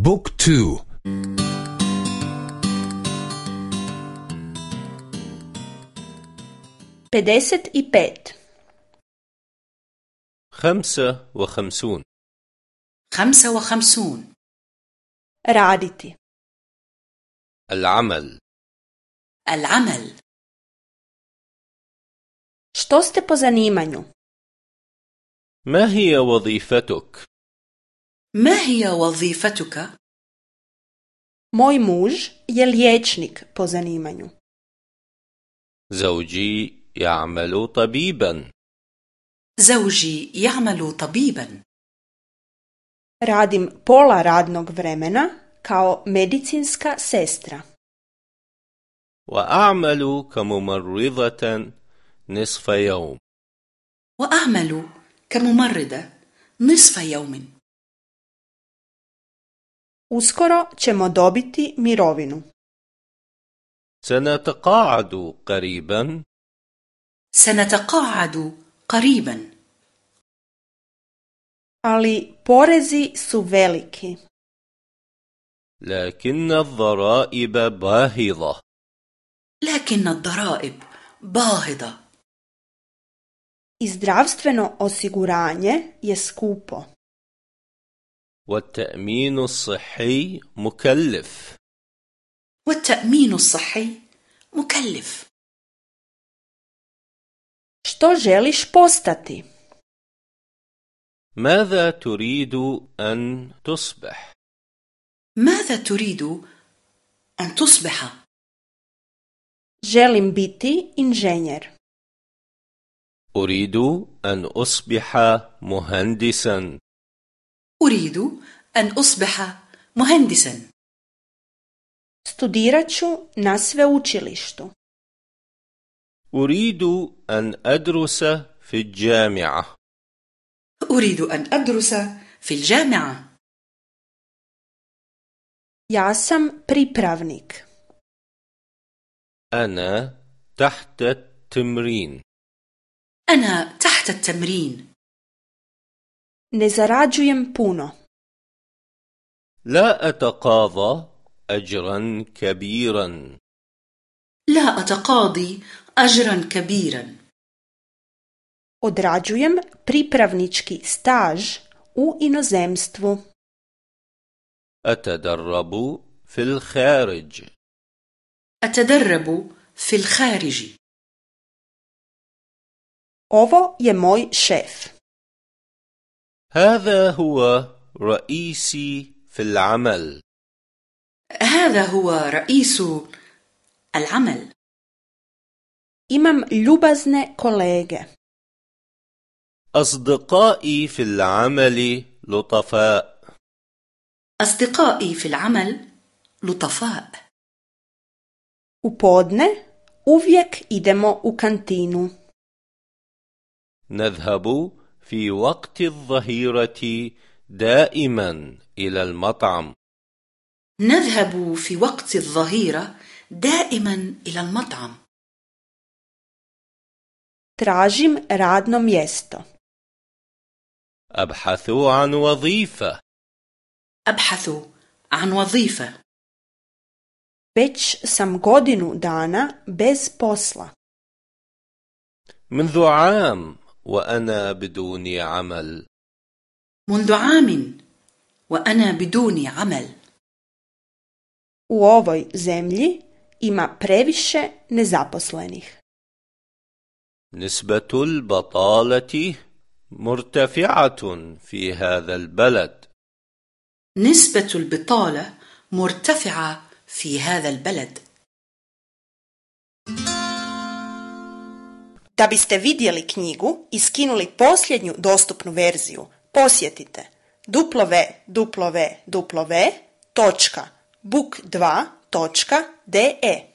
بوك تو. i pet خمسة وخمسون خمسة وخمسون raditi العمل. العمل. što ste po zanimanju ما هي وظيفتك؟ ما هي وظيفتك؟ moj muž je liječnik po zanimanju زوجي يعمل طبيبا زوجي يعمل طبيبا radim pola radnog vremena kao medicinska sestra. وأعمل كممرضة نصف يوم وأعمل كممرضة نصف يوم uskoro ćemo dobiti mirovinu سنتقاعد قريبا سنتقاعد قريبا ali porezi su veliki لكن الضرائب باهظة لكن الضرائب باهظة i zdravstveno osiguranje je skupo والتأمين الصحي مكلف. والتأمين الصحي مكلف. Što želiš postati? ماذا تريد أن تصبح؟ ماذا تريد أن تصبح؟ želim biti inženjer. أريد أن أصبح مهندسا. أريد أن أصبح مهندسا. Studirat ću na sveučilištu. أريد أن أدرس في الجامعة. أريد أن أدرس في الجامعة. Ja sam pripravnik. أنا تحت التمرين. أنا تحت التمرين. Ne zarađujem puno لا أتقاضى أجرا كبيرا لا أتقاضي أجرا كبيرا odrađujem pripravnički staž u inozemstvu أتدرب في الخارج أتدرب في الخارج ovo je moj šef هذا هو رئيسي في العمل. هذا هو رئيس العمل. Imam ljubazne kolege. أصدقائي في العمل لطفاء. أصدقائي في العمل لطفاء. U podne uvijek idemo u kantinu. نذهب في وقت الظهيرة دائما إلى المطعم. نذهب في وقت الظهيرة دائما إلى المطعم. Tražim radno mjesto. أبحث عن وظيفة. أبحث عن وظيفة. Već sam godinu dana bez posla. منذ عام. وأنا بدون عمل. منذ عام وأنا بدون عمل. U ovoj zemlji ima previše nezaposlenih. نسبة البطالة مرتفعة في هذا البلد. نسبة البطالة مرتفعة في هذا البلد. Da biste vidjeli knjigu i skinuli posljednju dostupnu verziju, posjetite www.book2.de